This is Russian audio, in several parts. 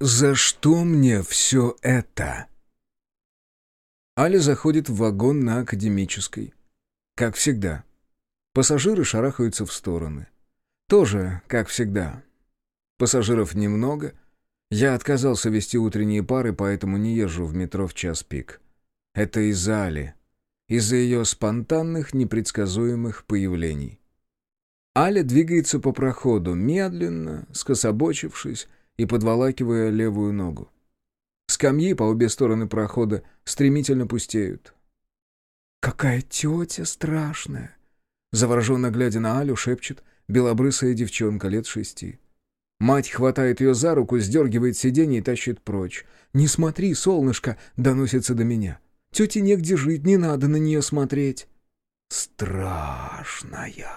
«За что мне все это?» Аля заходит в вагон на Академической. Как всегда. Пассажиры шарахаются в стороны. Тоже, как всегда. Пассажиров немного. Я отказался вести утренние пары, поэтому не езжу в метро в час пик. Это из-за Али. Из-за ее спонтанных, непредсказуемых появлений. Аля двигается по проходу, медленно, скособочившись, и подволакивая левую ногу. Скамьи по обе стороны прохода стремительно пустеют. «Какая тетя страшная!» Завороженно глядя на Алю, шепчет белобрысая девчонка лет шести. Мать хватает ее за руку, сдергивает сиденье и тащит прочь. «Не смотри, солнышко!» — доносится до меня. «Тете негде жить, не надо на нее смотреть!» «Страшная!»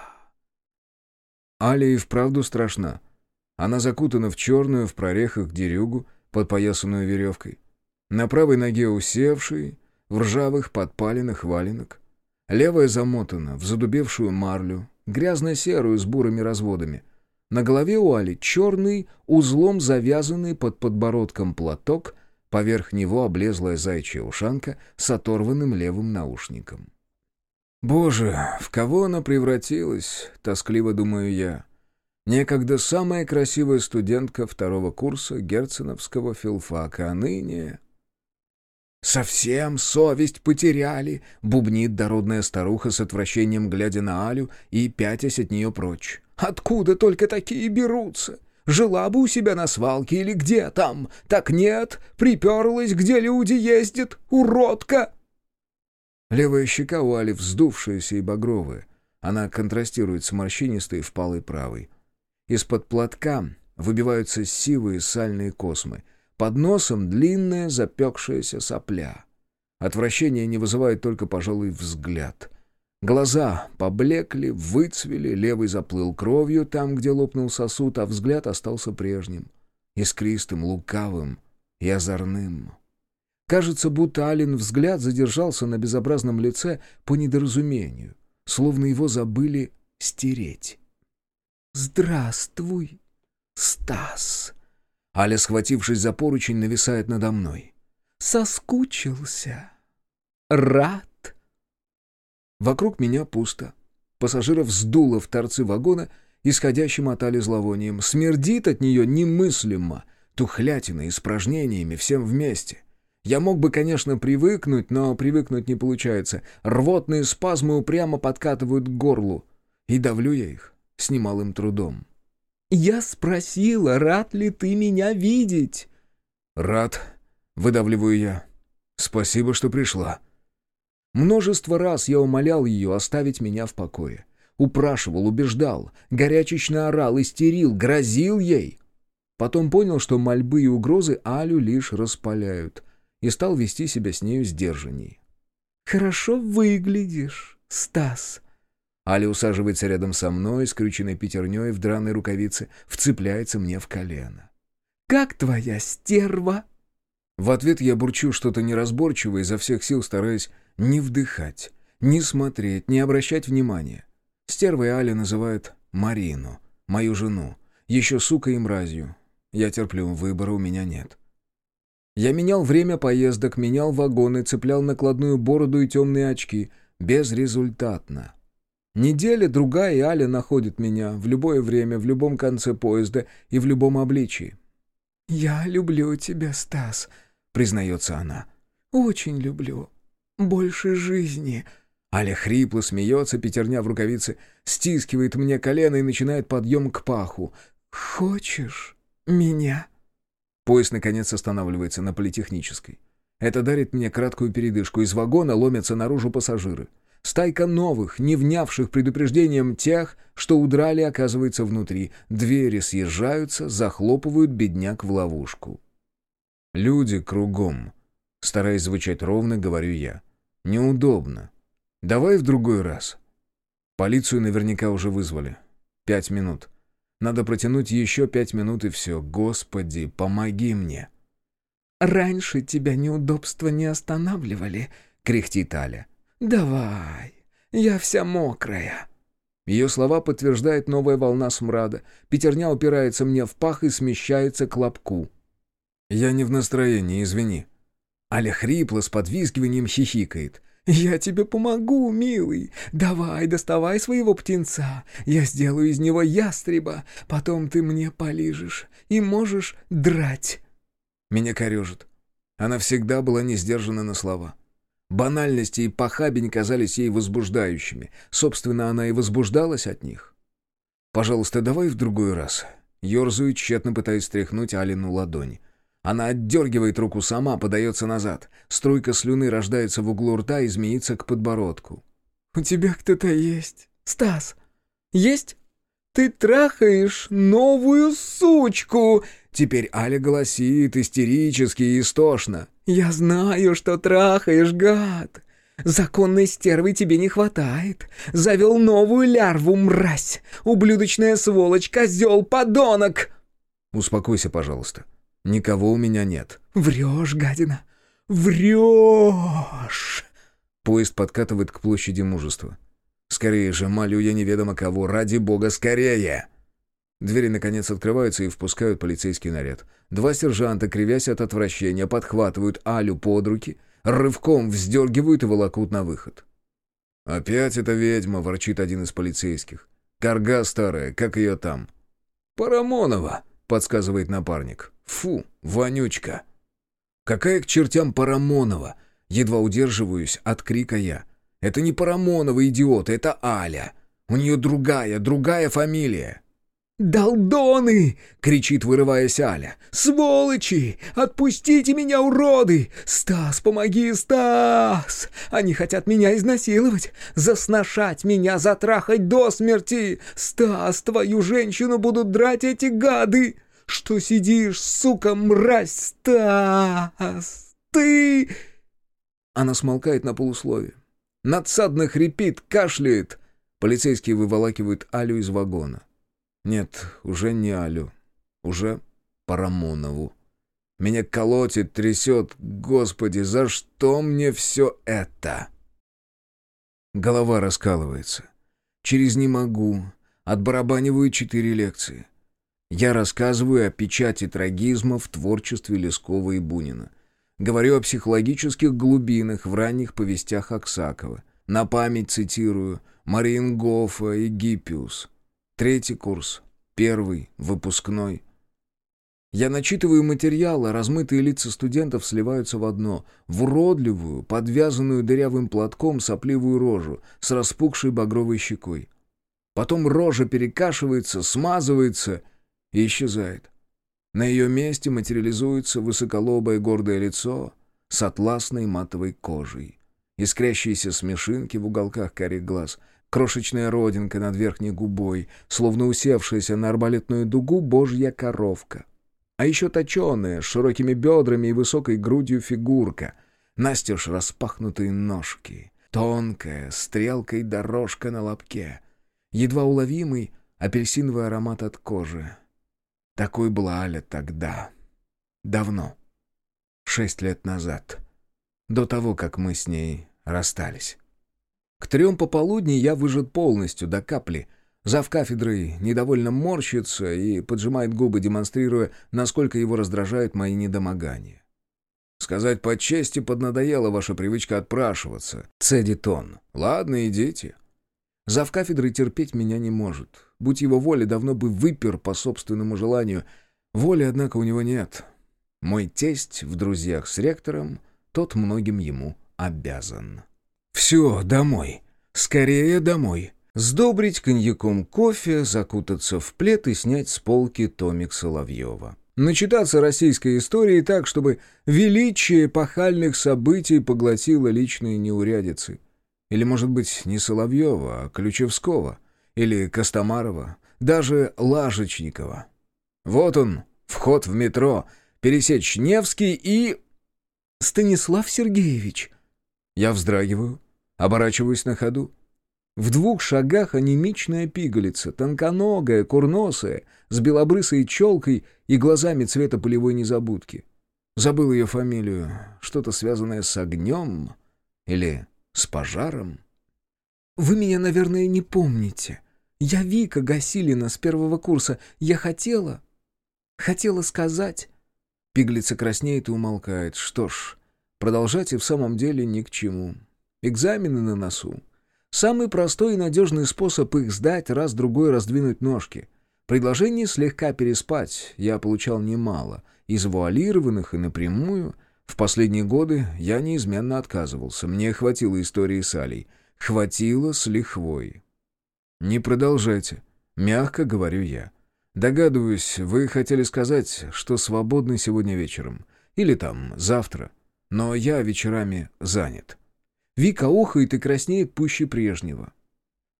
Аля и вправду страшна. Она закутана в черную, в прорехах дерюгу, подпоясанную веревкой. На правой ноге усевший, в ржавых подпаленных валенок. Левая замотана в задубевшую марлю, грязно-серую с бурыми разводами. На голове у Али черный, узлом завязанный под подбородком платок, поверх него облезлая зайчья ушанка с оторванным левым наушником. «Боже, в кого она превратилась?» — тоскливо думаю я. Некогда самая красивая студентка второго курса Герценовского филфака, а ныне... «Совсем совесть потеряли!» — бубнит дородная старуха с отвращением, глядя на Алю и пятясь от нее прочь. «Откуда только такие берутся? Жила бы у себя на свалке или где там? Так нет, приперлась, где люди ездят, уродка!» Левая щека у Али вздувшаяся и багровая. Она контрастирует с морщинистой впалой правой. Из-под платка выбиваются сивые сальные космы. Под носом длинная запекшаяся сопля. Отвращение не вызывает только, пожалуй, взгляд. Глаза поблекли, выцвели, левый заплыл кровью там, где лопнул сосуд, а взгляд остался прежним, искристым, лукавым и озорным. Кажется, будто Ален взгляд задержался на безобразном лице по недоразумению, словно его забыли стереть. «Здравствуй, Стас!» Аля, схватившись за поручень, нависает надо мной. «Соскучился? Рад?» Вокруг меня пусто. Пассажиров сдуло в торцы вагона, исходящим от Али зловонием. Смердит от нее немыслимо, тухлятиной, испражнениями, всем вместе. Я мог бы, конечно, привыкнуть, но привыкнуть не получается. Рвотные спазмы упрямо подкатывают к горлу. И давлю я их с немалым трудом. «Я спросила, рад ли ты меня видеть?» «Рад», — выдавливаю я. «Спасибо, что пришла». Множество раз я умолял ее оставить меня в покое. Упрашивал, убеждал, горячечно орал, истерил, грозил ей. Потом понял, что мольбы и угрозы Алю лишь распаляют, и стал вести себя с нею сдержанней. «Хорошо выглядишь, Стас», Аля усаживается рядом со мной, скрюченной пятерней в драной рукавице, вцепляется мне в колено. «Как твоя стерва?» В ответ я бурчу что-то неразборчивое, изо всех сил стараясь не вдыхать, не смотреть, не обращать внимания. Стервой Аля называет Марину, мою жену, еще сукой и мразью. Я терплю, выбора у меня нет. Я менял время поездок, менял вагоны, цеплял накладную бороду и темные очки. Безрезультатно. Неделя, другая, и Аля находит меня в любое время, в любом конце поезда и в любом обличии. «Я люблю тебя, Стас», — признается она. «Очень люблю. Больше жизни». Аля хрипло смеется, пятерня в рукавице, стискивает мне колено и начинает подъем к паху. «Хочешь меня?» Поезд, наконец, останавливается на политехнической. Это дарит мне краткую передышку. Из вагона ломятся наружу пассажиры. Стайка новых, не внявших предупреждением тех, что удрали, оказывается внутри. Двери съезжаются, захлопывают бедняк в ловушку. «Люди кругом», — стараясь звучать ровно, говорю я. «Неудобно. Давай в другой раз». Полицию наверняка уже вызвали. Пять минут. Надо протянуть еще пять минут и все. Господи, помоги мне. «Раньше тебя неудобства не останавливали», — кряхтит Аля. «Давай, я вся мокрая». Ее слова подтверждает новая волна смрада. Пятерня упирается мне в пах и смещается к лобку. «Я не в настроении, извини». Аля хрипло с подвизгиванием хихикает. «Я тебе помогу, милый. Давай, доставай своего птенца. Я сделаю из него ястреба. Потом ты мне полижешь и можешь драть». Меня корежит. Она всегда была не сдержана на слова. Банальности и похабень казались ей возбуждающими. Собственно, она и возбуждалась от них. «Пожалуйста, давай в другой раз». Ёрзаю, тщетно пытаясь стряхнуть Алину ладонь. Она отдергивает руку сама, подается назад. Струйка слюны рождается в углу рта и змеится к подбородку. «У тебя кто-то есть, Стас? Есть? Ты трахаешь новую сучку!» Теперь Аля голосит истерически и истошно. «Я знаю, что трахаешь, гад! Законной стервы тебе не хватает. Завел новую лярву, мразь! Ублюдочная сволочь, козел, подонок!» «Успокойся, пожалуйста. Никого у меня нет». «Врешь, гадина! Врешь!» Поезд подкатывает к площади мужества. «Скорее же, молю я неведомо кого, ради бога, скорее!» Двери, наконец, открываются и впускают полицейский наряд. Два сержанта, кривясь от отвращения, подхватывают Алю под руки, рывком вздергивают и волокут на выход. «Опять эта ведьма!» — ворчит один из полицейских. «Карга старая, как ее там?» «Парамонова!» — подсказывает напарник. «Фу, вонючка!» «Какая к чертям Парамонова?» Едва удерживаюсь от крика я. «Это не Парамонова, идиот, это Аля. У нее другая, другая фамилия». «Долдоны!» — кричит, вырываясь Аля. «Сволочи! Отпустите меня, уроды! Стас, помоги, Стас! Они хотят меня изнасиловать, засношать меня, затрахать до смерти! Стас, твою женщину будут драть эти гады! Что сидишь, сука, мразь, Стас? Ты...» Она смолкает на полуслове. Надсадно хрипит, кашляет. Полицейские выволакивают Алю из вагона. Нет, уже не Алю. Уже Парамонову. Меня колотит, трясет. Господи, за что мне все это? Голова раскалывается. Через «не могу» отбарабаниваю четыре лекции. Я рассказываю о печати трагизма в творчестве Лескова и Бунина. Говорю о психологических глубинах в ранних повестях Аксакова. На память цитирую Мариенгофа и Гиппиус. Третий курс, первый, выпускной. Я начитываю материалы, а размытые лица студентов сливаются в одно, в уродливую, подвязанную дырявым платком сопливую рожу с распухшей багровой щекой. Потом рожа перекашивается, смазывается и исчезает. На ее месте материализуется высоколобое гордое лицо с атласной матовой кожей. Искрящиеся смешинки в уголках карих глаз — Крошечная родинка над верхней губой, словно усевшаяся на арбалетную дугу божья коровка. А еще точеная, с широкими бедрами и высокой грудью фигурка. Настежь распахнутые ножки. Тонкая, стрелкой дорожка на лобке. Едва уловимый апельсиновый аромат от кожи. Такой была Аля тогда. Давно. Шесть лет назад. До того, как мы с ней расстались. К трем пополудни я выжат полностью, до капли. Зав кафедрой недовольно морщится и поджимает губы, демонстрируя, насколько его раздражают мои недомогания. «Сказать по чести, поднадоела ваша привычка отпрашиваться», — цедит он. «Ладно, идите». Зав кафедрой терпеть меня не может. Будь его воля, давно бы выпер по собственному желанию. Воли, однако, у него нет. Мой тесть в друзьях с ректором, тот многим ему обязан. Все, домой. Скорее домой. Сдобрить коньяком кофе, закутаться в плед и снять с полки томик Соловьева. Начитаться российской истории так, чтобы величие пахальных событий поглотило личные неурядицы. Или, может быть, не Соловьева, а Ключевского. Или Костомарова. Даже Лажечникова. Вот он, вход в метро, пересечь Невский и... «Станислав Сергеевич!» Я вздрагиваю, оборачиваюсь на ходу. В двух шагах анемичная пигалица, тонконогая, курносая, с белобрысой челкой и глазами цвета полевой незабудки. Забыл ее фамилию. Что-то связанное с огнем или с пожаром. «Вы меня, наверное, не помните. Я Вика Гасилина с первого курса. Я хотела... хотела сказать...» Пиглица краснеет и умолкает. Что ж, продолжать и в самом деле ни к чему. Экзамены на носу. Самый простой и надежный способ их сдать, раз-другой раздвинуть ножки. Предложений слегка переспать я получал немало, и завуалированных, и напрямую. В последние годы я неизменно отказывался. Мне хватило истории с Алей. Хватило с лихвой. «Не продолжайте», — мягко говорю я. «Догадываюсь, вы хотели сказать, что свободны сегодня вечером. Или там, завтра. Но я вечерами занят». Вика охает и краснеет пуще прежнего.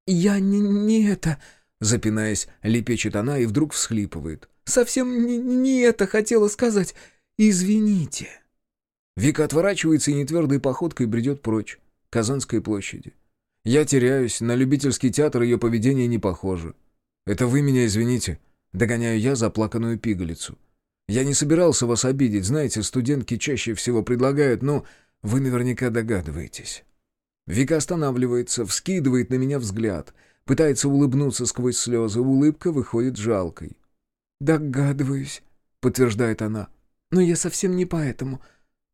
«Я не, не это...» — запинаясь, лепечет она и вдруг всхлипывает. «Совсем не, не это хотела сказать. Извините». Вика отворачивается и нетвердой походкой бредет прочь, к Казанской площади. Я теряюсь, на любительский театр ее поведение не похоже. «Это вы меня извините», — догоняю я заплаканную пигалицу. «Я не собирался вас обидеть, знаете, студентки чаще всего предлагают, но вы наверняка догадываетесь». Вика останавливается, вскидывает на меня взгляд, пытается улыбнуться сквозь слезы, улыбка выходит жалкой. «Догадываюсь», — подтверждает она. «Но я совсем не поэтому.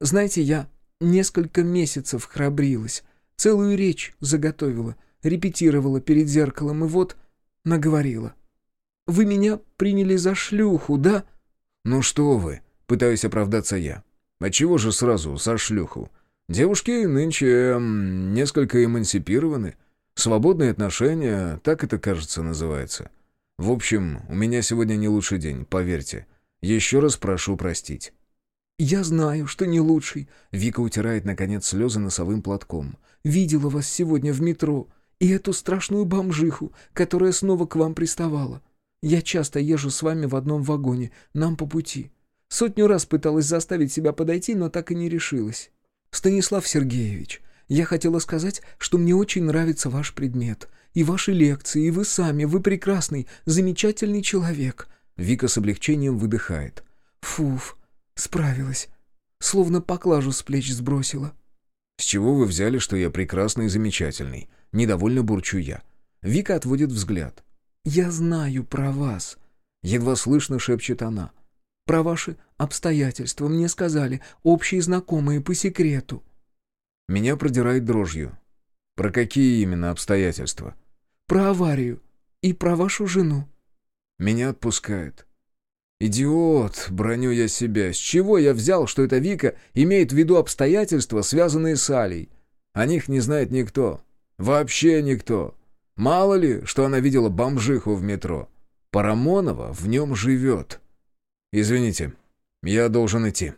Знаете, я несколько месяцев храбрилась, целую речь заготовила, репетировала перед зеркалом и вот наговорила. Вы меня приняли за шлюху, да?» «Ну что вы?» — пытаюсь оправдаться я. «А чего же сразу за шлюху? Девушки нынче несколько эмансипированы. Свободные отношения, так это, кажется, называется. В общем, у меня сегодня не лучший день, поверьте. Еще раз прошу простить». «Я знаю, что не лучший», — Вика утирает, наконец, слезы носовым платком. «Видела вас сегодня в метро, и эту страшную бомжиху, которая снова к вам приставала. Я часто езжу с вами в одном вагоне, нам по пути. Сотню раз пыталась заставить себя подойти, но так и не решилась. Станислав Сергеевич, я хотела сказать, что мне очень нравится ваш предмет, и ваши лекции, и вы сами, вы прекрасный, замечательный человек». Вика с облегчением выдыхает. «Фуф, Справилась. Словно поклажу с плеч сбросила. «С чего вы взяли, что я прекрасный и замечательный?» Недовольно бурчу я. Вика отводит взгляд. «Я знаю про вас», — едва слышно шепчет она. «Про ваши обстоятельства мне сказали общие знакомые по секрету». Меня продирает дрожью. «Про какие именно обстоятельства?» «Про аварию и про вашу жену». Меня отпускает. «Идиот!» — броню я себя. «С чего я взял, что эта Вика имеет в виду обстоятельства, связанные с Алей? О них не знает никто. Вообще никто. Мало ли, что она видела бомжиху в метро. Парамонова в нем живет. Извините, я должен идти».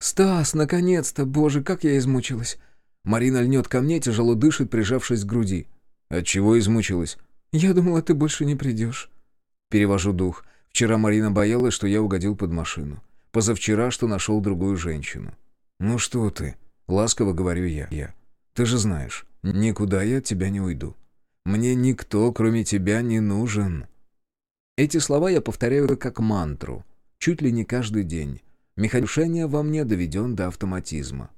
«Стас, наконец-то! Боже, как я измучилась!» Марина льнет ко мне, тяжело дышит, прижавшись к груди. «Отчего измучилась?» «Я думала, ты больше не придешь». Перевожу дух. Вчера Марина боялась, что я угодил под машину. Позавчера, что нашел другую женщину. «Ну что ты?» — ласково говорю я. я. «Ты же знаешь, никуда я от тебя не уйду. Мне никто, кроме тебя, не нужен». Эти слова я повторяю как мантру, чуть ли не каждый день. Механишение во мне доведен до автоматизма.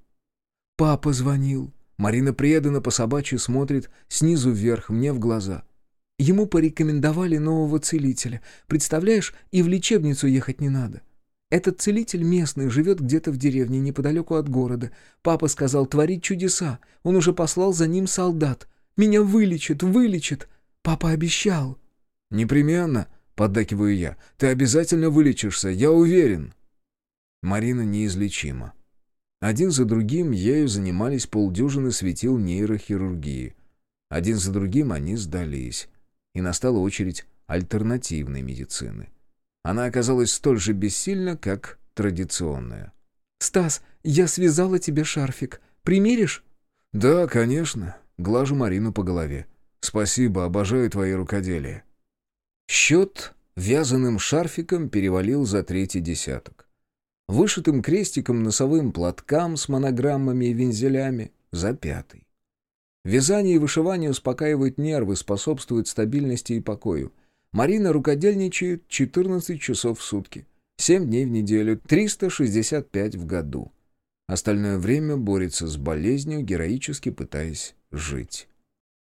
«Папа звонил». Марина преданно по собачьи смотрит снизу вверх мне в глаза — Ему порекомендовали нового целителя. Представляешь, и в лечебницу ехать не надо. Этот целитель местный, живет где-то в деревне неподалеку от города. Папа сказал творить чудеса. Он уже послал за ним солдат. Меня вылечит, вылечит. Папа обещал. «Непременно», — поддакиваю я. «Ты обязательно вылечишься, я уверен». Марина неизлечима. Один за другим ею занимались полдюжины светил нейрохирургии. Один за другим они сдались и настала очередь альтернативной медицины. Она оказалась столь же бессильна, как традиционная. «Стас, я связала тебе шарфик. Примеришь?» «Да, конечно». Глажу Марину по голове. «Спасибо, обожаю твои рукоделия». Счет вязаным шарфиком перевалил за третий десяток. Вышитым крестиком носовым платкам с монограммами и вензелями за пятый. Вязание и вышивание успокаивают нервы, способствуют стабильности и покою. Марина рукодельничает 14 часов в сутки, 7 дней в неделю, 365 в году. Остальное время борется с болезнью, героически пытаясь жить.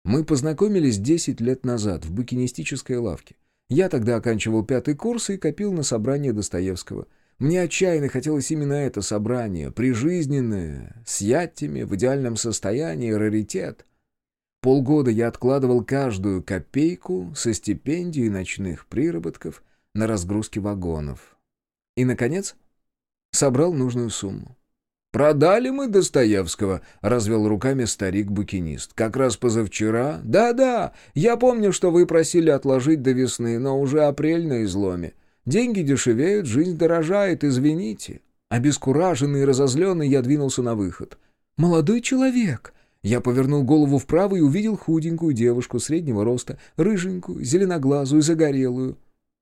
Мы познакомились 10 лет назад в букинистической лавке. Я тогда оканчивал пятый курс и копил на собрание Достоевского. Мне отчаянно хотелось именно это собрание, прижизненное, с яттями, в идеальном состоянии, раритет. Полгода я откладывал каждую копейку со стипендий и ночных приработков на разгрузки вагонов. И, наконец, собрал нужную сумму. «Продали мы Достоевского», — развел руками старик-букинист. «Как раз позавчера. Да-да, я помню, что вы просили отложить до весны, но уже апрель на изломе. Деньги дешевеют, жизнь дорожает, извините». Обескураженный и разозленный я двинулся на выход. «Молодой человек!» Я повернул голову вправо и увидел худенькую девушку среднего роста, рыженькую, зеленоглазую, загорелую.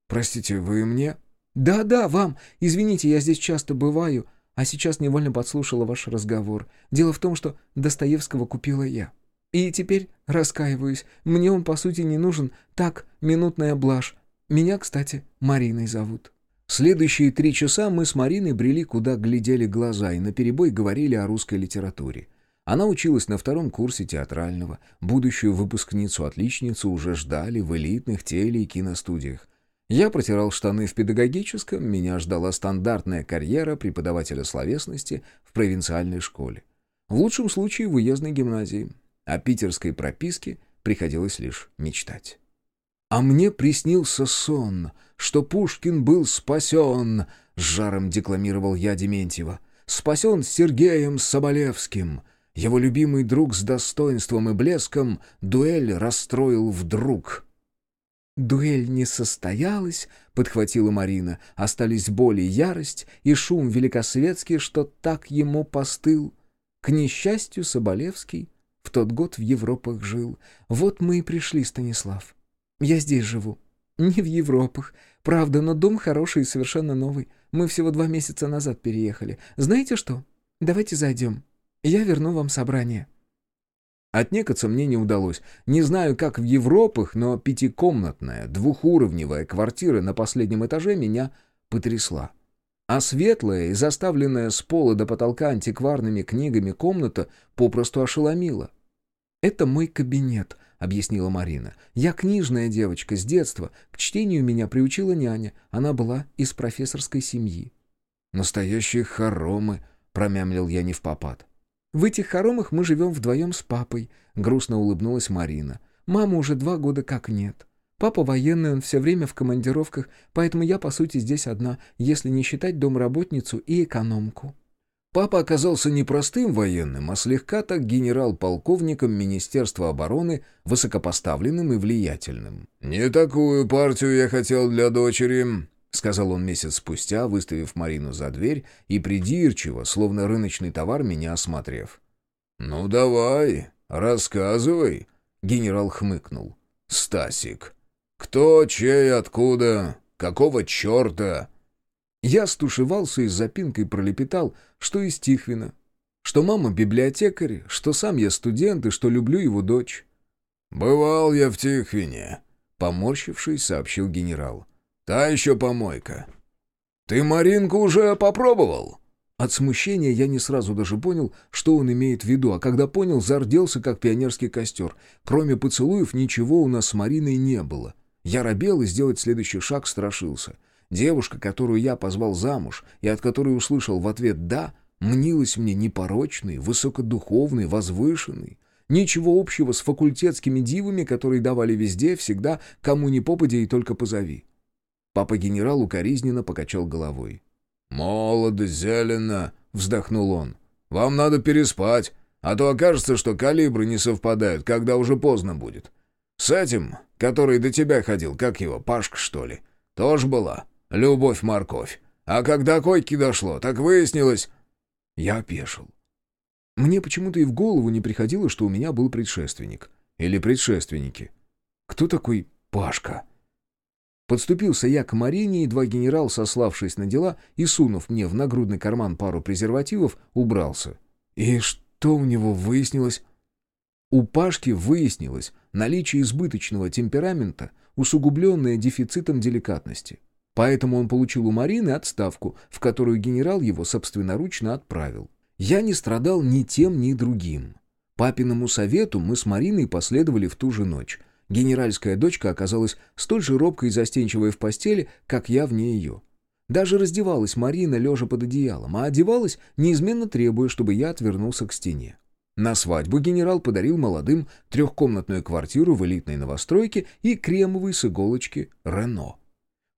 «Простите, вы мне?» «Да-да, вам. Извините, я здесь часто бываю, а сейчас невольно подслушала ваш разговор. Дело в том, что Достоевского купила я. И теперь раскаиваюсь. Мне он, по сути, не нужен. Так, минутная блажь. Меня, кстати, Мариной зовут». Следующие три часа мы с Мариной брели, куда глядели глаза, и наперебой говорили о русской литературе. Она училась на втором курсе театрального. Будущую выпускницу-отличницу уже ждали в элитных теле- и киностудиях. Я протирал штаны в педагогическом, меня ждала стандартная карьера преподавателя словесности в провинциальной школе. В лучшем случае в уездной гимназии. О питерской прописке приходилось лишь мечтать. «А мне приснился сон, что Пушкин был спасен», — с жаром декламировал я Дементьева. «Спасен Сергеем Соболевским». Его любимый друг с достоинством и блеском дуэль расстроил вдруг. «Дуэль не состоялась», — подхватила Марина. «Остались боль и ярость, и шум великосветский, что так ему постыл. К несчастью, Соболевский в тот год в Европах жил. Вот мы и пришли, Станислав. Я здесь живу. Не в Европах. Правда, но дом хороший и совершенно новый. Мы всего два месяца назад переехали. Знаете что? Давайте зайдем. Я верну вам собрание». Отнекаться мне не удалось. Не знаю, как в Европах, но пятикомнатная, двухуровневая квартира на последнем этаже меня потрясла. А светлая и заставленная с пола до потолка антикварными книгами комната попросту ошеломила. «Это мой кабинет», — объяснила Марина. «Я книжная девочка с детства. К чтению меня приучила няня. Она была из профессорской семьи». «Настоящие хоромы», — промямлил я не в попад. В этих хоромах мы живем вдвоем с папой», — грустно улыбнулась Марина. «Мамы уже два года как нет. Папа военный, он все время в командировках, поэтому я, по сути, здесь одна, если не считать домработницу и экономку». Папа оказался не простым военным, а слегка так генерал-полковником Министерства обороны, высокопоставленным и влиятельным. «Не такую партию я хотел для дочери», — сказал он месяц спустя, выставив Марину за дверь и придирчиво, словно рыночный товар, меня осмотрев. «Ну давай, рассказывай», — генерал хмыкнул. «Стасик, кто, чей, откуда, какого черта?» Я стушевался и с запинкой пролепетал, что из Тихвина, что мама библиотекарь, что сам я студент и что люблю его дочь. «Бывал я в Тихвине», — поморщившись, сообщил генерал. Та еще помойка. Ты Маринку уже попробовал?» От смущения я не сразу даже понял, что он имеет в виду, а когда понял, зарделся, как пионерский костер. Кроме поцелуев ничего у нас с Мариной не было. Я робел и сделать следующий шаг страшился. Девушка, которую я позвал замуж и от которой услышал в ответ «да», мнилась мне непорочной, высокодуховной, возвышенной. Ничего общего с факультетскими дивами, которые давали везде, всегда, кому ни попадя и только позови. Папа-генерал укоризненно покачал головой. «Молодо, зелено!» — вздохнул он. «Вам надо переспать, а то окажется, что калибры не совпадают, когда уже поздно будет. С этим, который до тебя ходил, как его, Пашка, что ли, тоже была любовь-морковь. А когда койки дошло, так выяснилось...» Я опешил. Мне почему-то и в голову не приходило, что у меня был предшественник. Или предшественники. Кто такой Пашка?» Подступился я к Марине, и два генерал, сославшись на дела и сунув мне в нагрудный карман пару презервативов, убрался. И что у него выяснилось? У Пашки выяснилось наличие избыточного темперамента, усугубленное дефицитом деликатности. Поэтому он получил у Марины отставку, в которую генерал его собственноручно отправил. Я не страдал ни тем, ни другим. Папиному совету мы с Мариной последовали в ту же ночь — Генеральская дочка оказалась столь же робкой и застенчивой в постели, как я вне ее. Даже раздевалась Марина, лежа под одеялом, а одевалась, неизменно требуя, чтобы я отвернулся к стене. На свадьбу генерал подарил молодым трехкомнатную квартиру в элитной новостройке и кремовый с иголочки «Рено».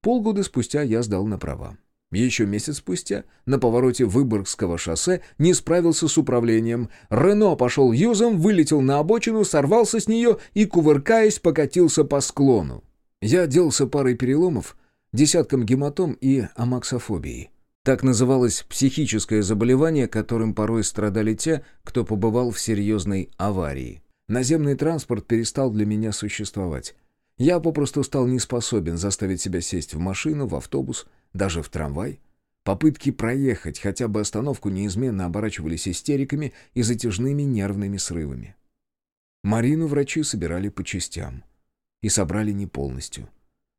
Полгода спустя я сдал на права. Еще месяц спустя, на повороте Выборгского шоссе, не справился с управлением. Рено пошел юзом, вылетел на обочину, сорвался с нее и, кувыркаясь, покатился по склону. Я отделался парой переломов, десятком гематом и амаксофобией. Так называлось психическое заболевание, которым порой страдали те, кто побывал в серьезной аварии. Наземный транспорт перестал для меня существовать. Я попросту стал не способен заставить себя сесть в машину, в автобус, даже в трамвай. Попытки проехать хотя бы остановку неизменно оборачивались истериками и затяжными нервными срывами. Марину врачи собирали по частям. И собрали не полностью.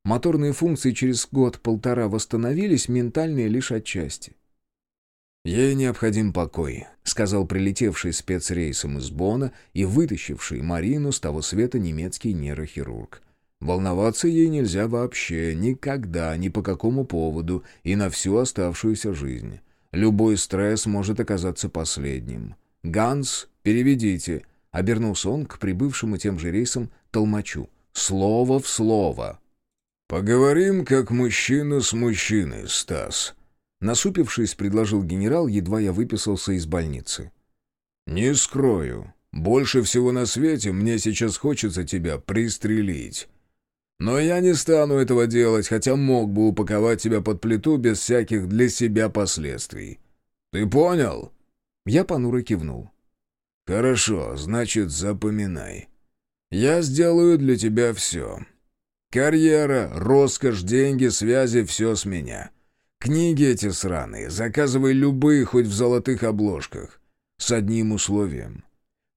Моторные функции через год-полтора восстановились, ментальные лишь отчасти. «Ей необходим покой», — сказал прилетевший спецрейсом из Бона и вытащивший Марину с того света немецкий нейрохирург. Волноваться ей нельзя вообще, никогда, ни по какому поводу и на всю оставшуюся жизнь. Любой стресс может оказаться последним. «Ганс, переведите», — обернулся он к прибывшему тем же рейсом толмачу. «Слово в слово». «Поговорим, как мужчина с мужчиной, Стас», — насупившись, предложил генерал, едва я выписался из больницы. «Не скрою, больше всего на свете мне сейчас хочется тебя пристрелить». Но я не стану этого делать, хотя мог бы упаковать тебя под плиту без всяких для себя последствий. Ты понял?» Я понуро кивнул. «Хорошо, значит, запоминай. Я сделаю для тебя все. Карьера, роскошь, деньги, связи — все с меня. Книги эти сраные, заказывай любые, хоть в золотых обложках. С одним условием.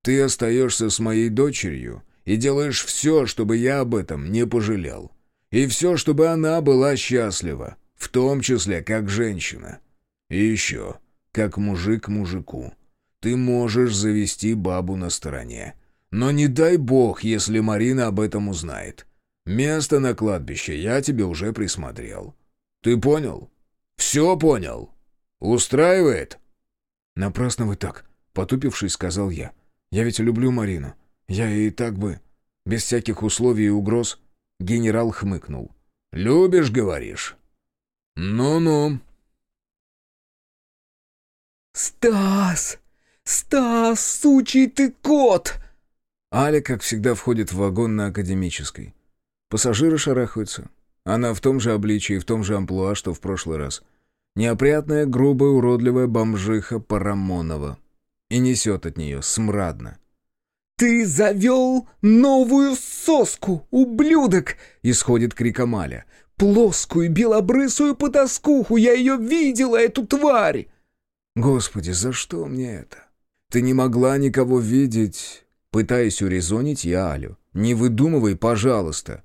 Ты остаешься с моей дочерью — и делаешь все, чтобы я об этом не пожалел. И все, чтобы она была счастлива, в том числе как женщина. И еще, как мужик мужику. Ты можешь завести бабу на стороне. Но не дай бог, если Марина об этом узнает. Место на кладбище я тебе уже присмотрел. Ты понял? Все понял? Устраивает?» «Напрасно вы так», — потупившись, сказал я. «Я ведь люблю Марину. «Я и так бы...» Без всяких условий и угроз генерал хмыкнул. «Любишь, говоришь?» «Ну-ну». «Стас! Стас, сучий ты кот!» Аля, как всегда, входит в вагон на Академической. Пассажиры шарахаются. Она в том же обличии, в том же амплуа, что в прошлый раз. Неопрятная, грубая, уродливая бомжиха Парамонова. И несет от нее смрадно. «Ты завел новую соску, ублюдок!» — исходит крик Амаля. «Плоскую, белобрысую потаскуху! Я ее видела, эту тварь!» «Господи, за что мне это? Ты не могла никого видеть!» Пытаясь урезонить я Алю. «Не выдумывай, пожалуйста!»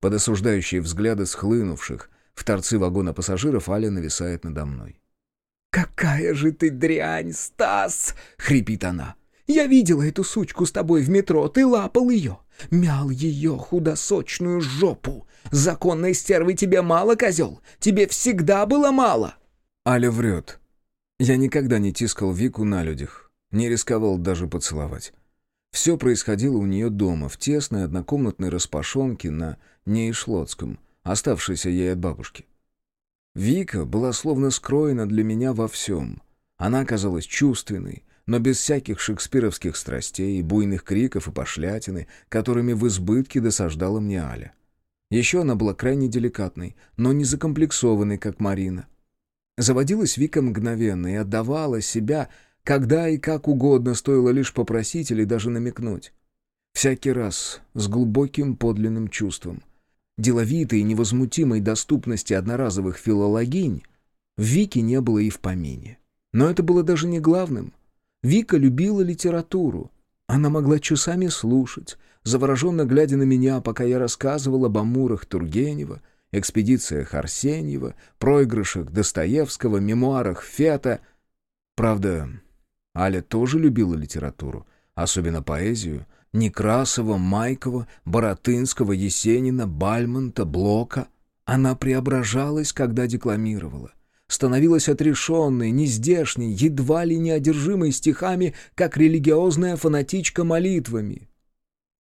Под осуждающие взгляды схлынувших в торцы вагона пассажиров Аля нависает надо мной. «Какая же ты дрянь, Стас!» — хрипит она. Я видела эту сучку с тобой в метро, ты лапал ее, мял ее худосочную жопу. Законной стервы тебе мало, козел? Тебе всегда было мало!» Аля врет. Я никогда не тискал Вику на людях, не рисковал даже поцеловать. Все происходило у нее дома, в тесной однокомнатной распашонке на Нейшлотском, оставшейся ей от бабушки. Вика была словно скроена для меня во всем. Она оказалась чувственной, но без всяких шекспировских страстей, буйных криков и пошлятины, которыми в избытке досаждала мне Аля. Еще она была крайне деликатной, но не закомплексованной, как Марина. Заводилась Вика мгновенно и отдавала себя, когда и как угодно стоило лишь попросить или даже намекнуть. Всякий раз с глубоким подлинным чувством. Деловитой и невозмутимой доступности одноразовых филологинь в Вике не было и в помине. Но это было даже не главным — Вика любила литературу. Она могла часами слушать, завороженно глядя на меня, пока я рассказывал об амурах Тургенева, экспедициях Арсеньева, проигрышах Достоевского, мемуарах Фета. Правда, Аля тоже любила литературу, особенно поэзию, Некрасова, Майкова, Боротынского, Есенина, Бальмонта, Блока. Она преображалась, когда декламировала. Становилась отрешенной, нездешней, едва ли неодержимой стихами, как религиозная фанатичка молитвами.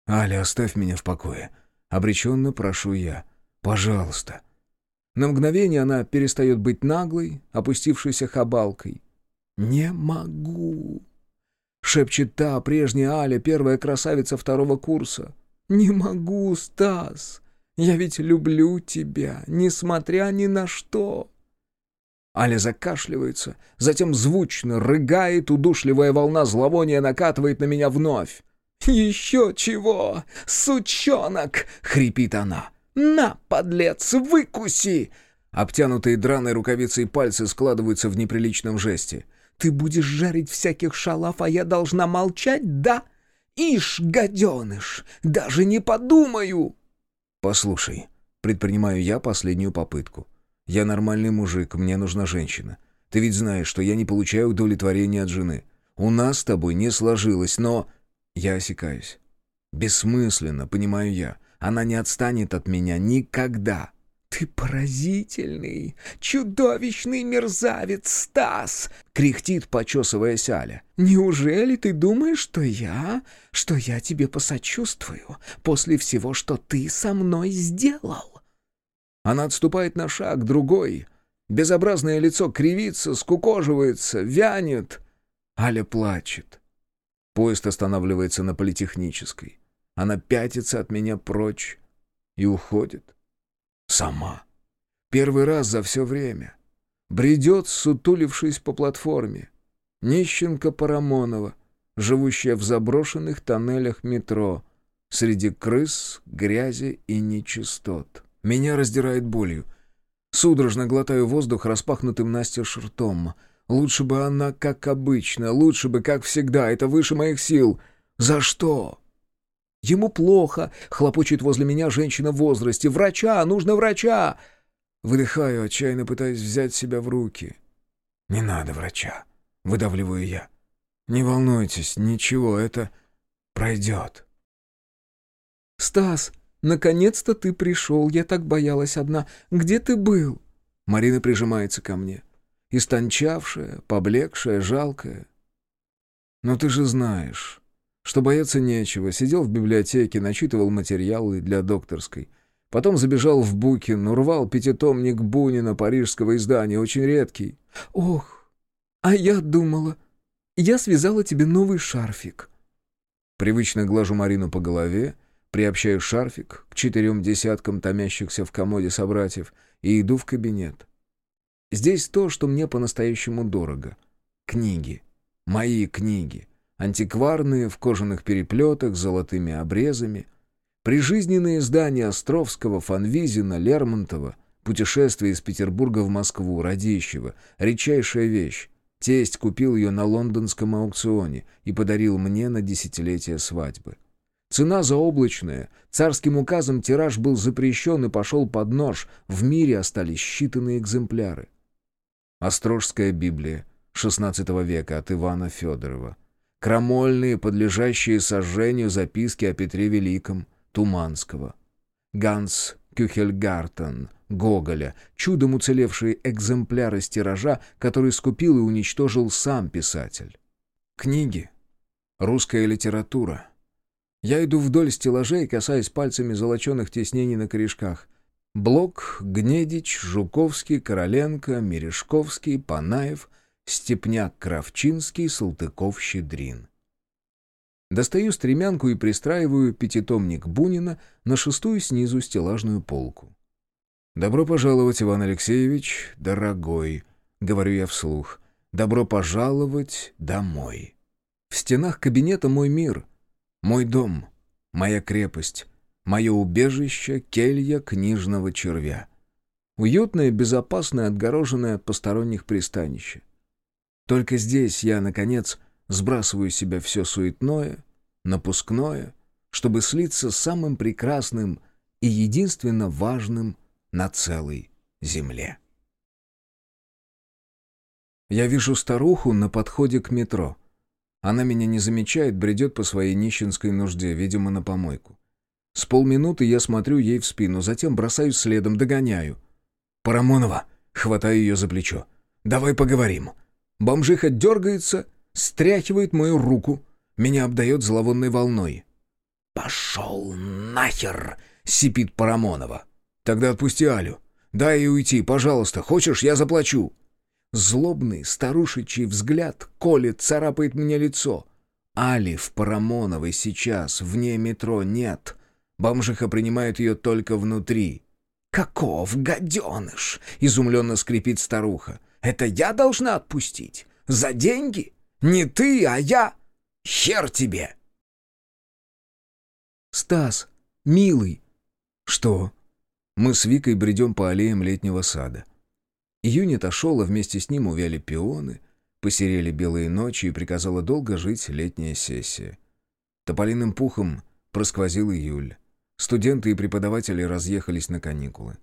«Аля, оставь меня в покое. Обреченно прошу я. Пожалуйста». На мгновение она перестает быть наглой, опустившейся хабалкой. «Не могу», — шепчет та прежняя Аля, первая красавица второго курса. «Не могу, Стас. Я ведь люблю тебя, несмотря ни на что». Аля закашливается, затем звучно рыгает, удушливая волна зловония накатывает на меня вновь. «Еще чего, сучонок!» — хрипит она. «На, подлец, выкуси!» Обтянутые драной рукавицей пальцы складываются в неприличном жесте. «Ты будешь жарить всяких шалав, а я должна молчать, да? Ишь, гаденыш, даже не подумаю!» «Послушай», — предпринимаю я последнюю попытку. «Я нормальный мужик, мне нужна женщина. Ты ведь знаешь, что я не получаю удовлетворения от жены. У нас с тобой не сложилось, но...» Я осекаюсь. Бессмысленно, понимаю я. Она не отстанет от меня никогда. «Ты поразительный, чудовищный мерзавец, Стас!» — кряхтит, почесываясь Аля. «Неужели ты думаешь, что я... что я тебе посочувствую после всего, что ты со мной сделал?» Она отступает на шаг, другой. Безобразное лицо кривится, скукоживается, вянет. Аля плачет. Поезд останавливается на политехнической. Она пятится от меня прочь и уходит. Сама. Первый раз за все время. Бредет, сутулившись по платформе. Нищенка Парамонова, живущая в заброшенных тоннелях метро, среди крыс, грязи и нечистот. Меня раздирает болью. Судорожно глотаю воздух распахнутым настежь ртом. Лучше бы она, как обычно, лучше бы, как всегда, это выше моих сил. За что? Ему плохо, хлопочет возле меня женщина в возрасте. Врача, нужно врача. Выдыхаю, отчаянно пытаясь взять себя в руки. Не надо врача, выдавливаю я. Не волнуйтесь, ничего, это пройдет. Стас, наконец-то ты пришел, я так боялась одна. Где ты был? Марина прижимается ко мне. Истончавшая, поблекшая, жалкая. Но ты же знаешь, что бояться нечего, сидел в библиотеке, начитывал материалы для докторской. Потом забежал в Букин, урвал пятитомник Бунина парижского издания, очень редкий. «Ох, а я думала, я связала тебе новый шарфик». Привычно глажу Марину по голове, приобщаю шарфик к четырем десяткам томящихся в комоде собратьев и иду в кабинет. Здесь то, что мне по-настоящему дорого. Книги. Мои книги антикварные в кожаных переплетах с золотыми обрезами, прижизненные издания Островского, Фанвизина, Лермонтова, путешествие из Петербурга в Москву, Радищева, редчайшая вещь. Тесть купил ее на лондонском аукционе и подарил мне на десятилетие свадьбы. Цена заоблачная, царским указом тираж был запрещен и пошел под нож, в мире остались считанные экземпляры. Острожская Библия XVI века от Ивана Федорова крамольные, подлежащие сожжению записки о Петре Великом, Туманского. Ганс Кюхельгартен, Гоголя, чудом уцелевшие экземпляры с тиража, который скупил и уничтожил сам писатель. Книги. Русская литература. Я иду вдоль стеллажей, касаясь пальцами золоченых теснений на корешках. Блок, Гнедич, Жуковский, Короленко, Мережковский, Панаев — Степняк Кравчинский, Салтыков-Щедрин. Достаю стремянку и пристраиваю пятитомник Бунина на шестую снизу стеллажную полку. «Добро пожаловать, Иван Алексеевич, дорогой», — говорю я вслух. «Добро пожаловать домой». В стенах кабинета мой мир, мой дом, моя крепость, мое убежище, келья книжного червя. Уютное, безопасное, отгороженное от посторонних пристанище. Только здесь я, наконец, сбрасываю с себя все суетное, напускное, чтобы слиться с самым прекрасным и единственно важным на целой земле. Я вижу старуху на подходе к метро. Она меня не замечает, бредет по своей нищенской нужде, видимо, на помойку. С полминуты я смотрю ей в спину, затем бросаюсь следом, догоняю. «Парамонова!» — хватаю ее за плечо. «Давай поговорим». Бомжиха дергается, стряхивает мою руку, меня обдает зловонной волной. «Пошел нахер!» — сипит Парамонова. «Тогда отпусти Алю. Дай ей уйти, пожалуйста. Хочешь, я заплачу». Злобный старушечий взгляд колет, царапает мне лицо. Али в Парамоновой сейчас, вне метро, нет. Бомжиха принимает ее только внутри. «Каков гаденыш!» — изумленно скрипит старуха. «Это я должна отпустить? За деньги? Не ты, а я? Хер тебе!» «Стас, милый!» «Что?» Мы с Викой бредем по аллеям летнего сада. Июнь отошел, а вместе с ним увяли пионы, посерели белые ночи и приказала долго жить летняя сессия. Тополиным пухом просквозил июль. Студенты и преподаватели разъехались на каникулы.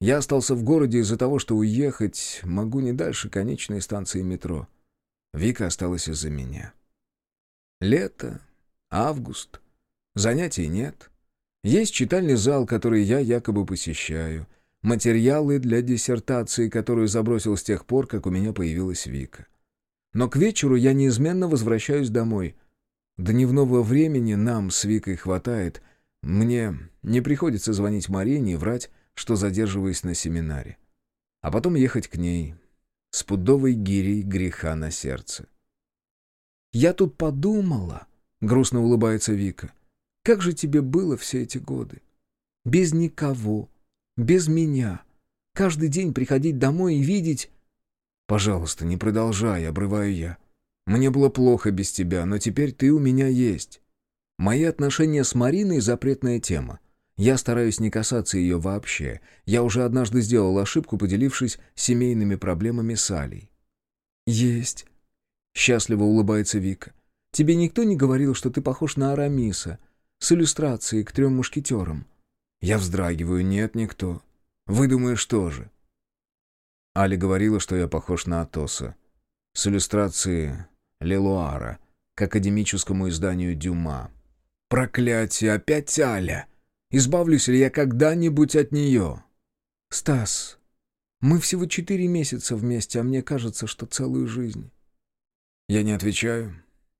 Я остался в городе из-за того, что уехать могу не дальше конечной станции метро. Вика осталась из-за меня. Лето, август. Занятий нет. Есть читальный зал, который я якобы посещаю. Материалы для диссертации, которую забросил с тех пор, как у меня появилась Вика. Но к вечеру я неизменно возвращаюсь домой. Дневного времени нам с Викой хватает — мне не приходится звонить Марине и врать, что задерживаюсь на семинаре. А потом ехать к ней с пудовой гирей греха на сердце. «Я тут подумала», — грустно улыбается Вика, — «как же тебе было все эти годы? Без никого, без меня. Каждый день приходить домой и видеть...» «Пожалуйста, не продолжай», — обрываю я. «Мне было плохо без тебя, но теперь ты у меня есть». Мои отношения с Мариной — запретная тема. Я стараюсь не касаться ее вообще. Я уже однажды сделал ошибку, поделившись семейными проблемами с Алей. «Есть», — счастливо улыбается Вика. «Тебе никто не говорил, что ты похож на Арамиса, с иллюстрацией к трем мушкетерам?» Я вздрагиваю. «Нет, никто. Вы думаешь, тоже?» Али говорила, что я похож на Атоса. С иллюстрацией Лелуара к академическому изданию Дюма. Проклятие, опять Аля! Избавлюсь ли я когда-нибудь от нее? Стас, мы всего четыре месяца вместе, а мне кажется, что целую жизнь. Я не отвечаю.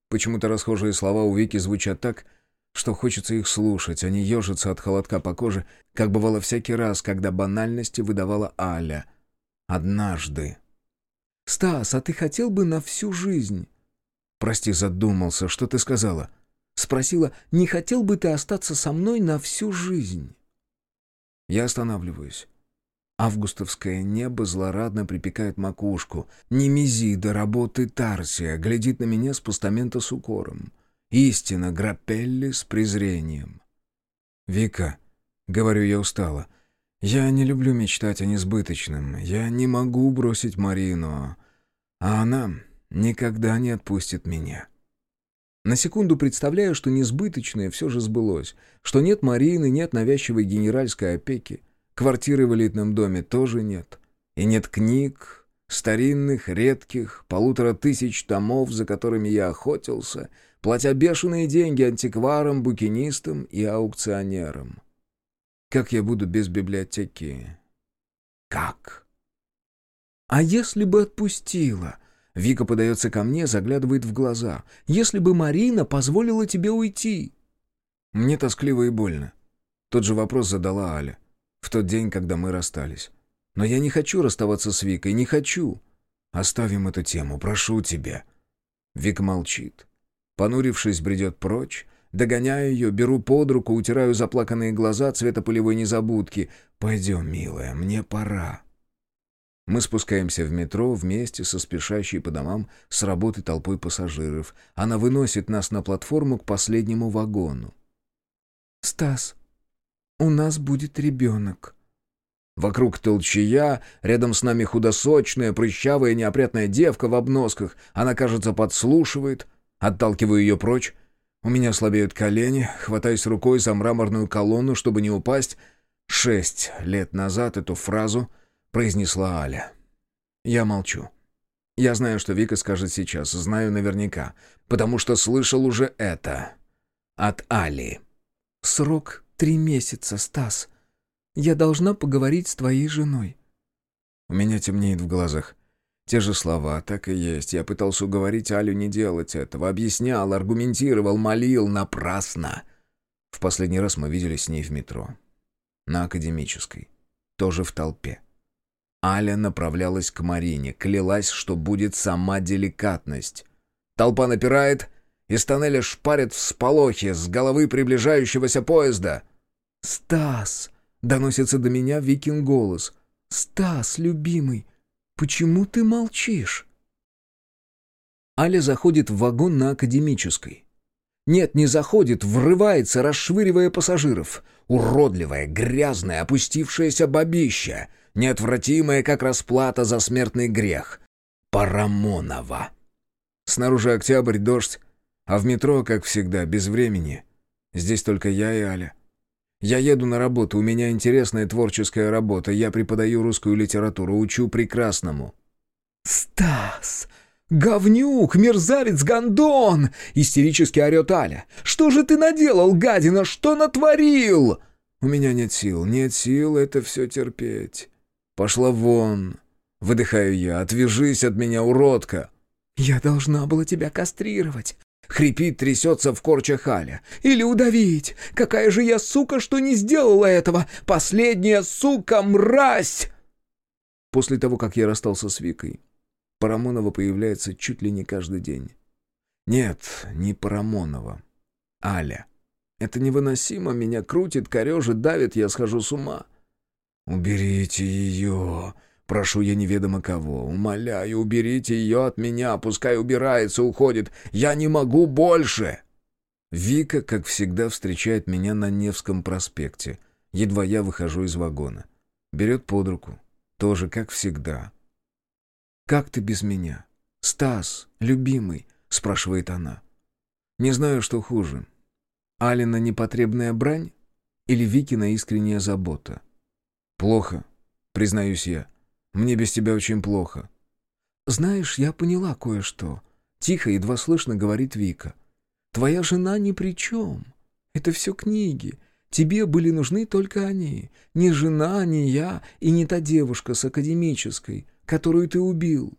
Почему-то расхожие слова у Вики звучат так, что хочется их слушать, а не ежиться от холодка по коже, как бывало всякий раз, когда банальности выдавала Аля. Однажды. «Стас, а ты хотел бы на всю жизнь?» «Прости, задумался. Что ты сказала?» Спросила, не хотел бы ты остаться со мной на всю жизнь? Я останавливаюсь. Августовское небо злорадно припекает макушку. Немезида работы Тарсия глядит на меня с постамента с укором. Истина Грапелли с презрением. «Вика», — говорю я устало, — «я не люблю мечтать о несбыточном. Я не могу бросить Марину, а она никогда не отпустит меня». На секунду представляю, что несбыточное все же сбылось, что нет Марины, нет навязчивой генеральской опеки, квартиры в элитном доме тоже нет, и нет книг, старинных, редких, полутора тысяч томов, за которыми я охотился, платя бешеные деньги антикварам, букинистам и аукционерам. Как я буду без библиотеки? Как? А если бы отпустила? Вика подается ко мне, заглядывает в глаза. «Если бы Марина позволила тебе уйти?» Мне тоскливо и больно. Тот же вопрос задала Аля. В тот день, когда мы расстались. Но я не хочу расставаться с Викой, не хочу. Оставим эту тему, прошу тебя. Вика молчит. Понурившись, бредет прочь. Догоняю ее, беру под руку, утираю заплаканные глаза цвета полевой незабудки. «Пойдем, милая, мне пора». Мы спускаемся в метро вместе со спешащей по домам с работы толпой пассажиров. Она выносит нас на платформу к последнему вагону. «Стас, у нас будет ребенок». Вокруг толчая, рядом с нами худосочная, прыщавая, неопрятная девка в обносках. Она, кажется, подслушивает. Отталкиваю ее прочь. У меня слабеют колени, хватаясь рукой за мраморную колонну, чтобы не упасть. Шесть лет назад эту фразу — произнесла Аля. Я молчу. Я знаю, что Вика скажет сейчас, знаю наверняка, потому что слышал уже это. От Али. «Срок три месяца, Стас. Я должна поговорить с твоей женой». У меня темнеет в глазах. Те же слова, так и есть. Я пытался уговорить Алю не делать этого. Объяснял, аргументировал, молил напрасно. В последний раз мы виделись с ней в метро. На Академической. Тоже в толпе. Аля направлялась к Марине, клялась, что будет сама деликатность. Толпа напирает, из тоннеля шпарят всполохи с головы приближающегося поезда. «Стас!» — доносится до меня Викин голос. «Стас, любимый, почему ты молчишь?» Аля заходит в вагон на Академической. Нет, не заходит, врывается, расшвыривая пассажиров. Уродливая, грязная, опустившаяся бабища — неотвратимая, как расплата за смертный грех. Парамонова. Снаружи октябрь, дождь, а в метро, как всегда, без времени. Здесь только я и Аля. Я еду на работу, у меня интересная творческая работа, я преподаю русскую литературу, учу прекрасному. «Стас! Говнюк! Мерзавец! Гондон!» — истерически орет Аля. «Что же ты наделал, гадина? Что натворил?» «У меня нет сил, нет сил это все терпеть. «Пошла вон!» — выдыхаю я. «Отвяжись от меня, уродка!» «Я должна была тебя кастрировать!» Хрипит, трясется в корчах Аля. «Или удавить! Какая же я сука, что не сделала этого! Последняя сука, мразь!» После того, как я расстался с Викой, Парамонова появляется чуть ли не каждый день. Нет, не Парамонова. Аля. Это невыносимо, меня крутит, корежит, давит, я схожу с ума. «Уберите ее!» Прошу я неведомо кого. Умоляю, уберите ее от меня. Пускай убирается, уходит. Я не могу больше!» Вика, как всегда, встречает меня на Невском проспекте. Едва я выхожу из вагона. Берет под руку. Тоже, как всегда. «Как ты без меня?» «Стас, любимый?» — спрашивает она. Не знаю, что хуже. Алина непотребная брань или Викина искренняя забота? «Плохо», — признаюсь я. «Мне без тебя очень плохо». «Знаешь, я поняла кое-что», — тихо, едва слышно говорит Вика. «Твоя жена ни при чем. Это все книги. Тебе были нужны только они. Ни жена, ни я и не та девушка с академической, которую ты убил».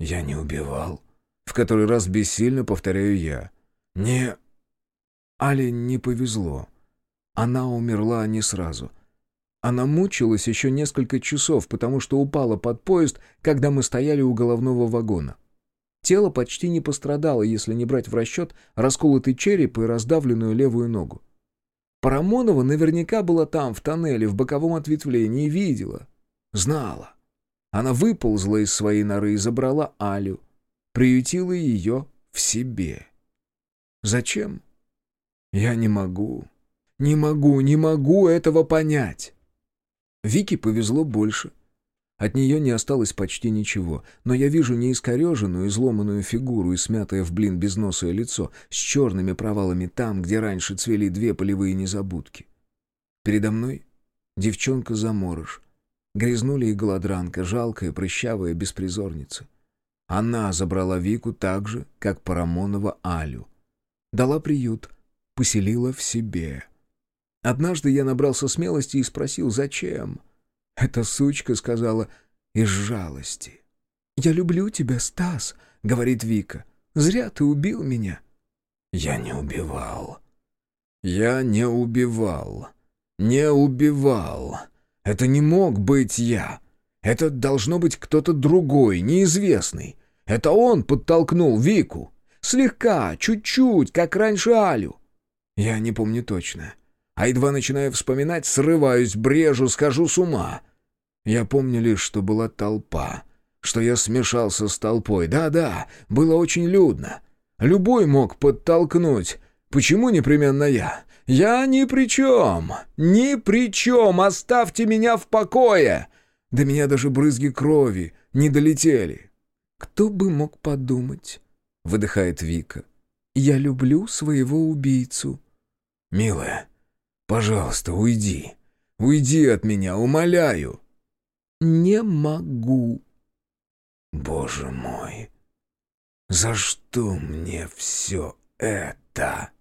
«Я не убивал», — в который раз бессильно повторяю я. «Не...» Але не повезло. Она умерла не сразу — она мучилась еще несколько часов, потому что упала под поезд, когда мы стояли у головного вагона. Тело почти не пострадало, если не брать в расчет расколотый череп и раздавленную левую ногу. Парамонова наверняка была там, в тоннеле, в боковом ответвлении, видела. Знала. Она выползла из своей норы и забрала Алю. Приютила ее в себе. Зачем? Я не могу. Не могу, не могу этого понять. Вике повезло больше. От нее не осталось почти ничего, но я вижу неискореженную, изломанную фигуру и смятое в блин безносое лицо с черными провалами там, где раньше цвели две полевые незабудки. Передо мной девчонка-заморыш, грязнули и голодранка, жалкая, прыщавая беспризорница. Она забрала Вику так же, как Парамонова Алю. Дала приют, поселила в себе — Однажды я набрался смелости и спросил, зачем. Эта сучка сказала, из жалости. «Я люблю тебя, Стас», — говорит Вика. «Зря ты убил меня». «Я не убивал. Я не убивал. Не убивал. Это не мог быть я. Это должно быть кто-то другой, неизвестный. Это он подтолкнул Вику. Слегка, чуть-чуть, как раньше Алю. Я не помню точно а едва начинаю вспоминать, срываюсь, брежу, схожу с ума. Я помню лишь, что была толпа, что я смешался с толпой. Да-да, было очень людно. Любой мог подтолкнуть. Почему непременно я? Я ни при чем! Ни при чем! Оставьте меня в покое! До меня даже брызги крови не долетели. «Кто бы мог подумать?» — выдыхает Вика. «Я люблю своего убийцу». «Милая, Пожалуйста, уйди. Уйди от меня, умоляю. Не могу. Боже мой, за что мне все это?»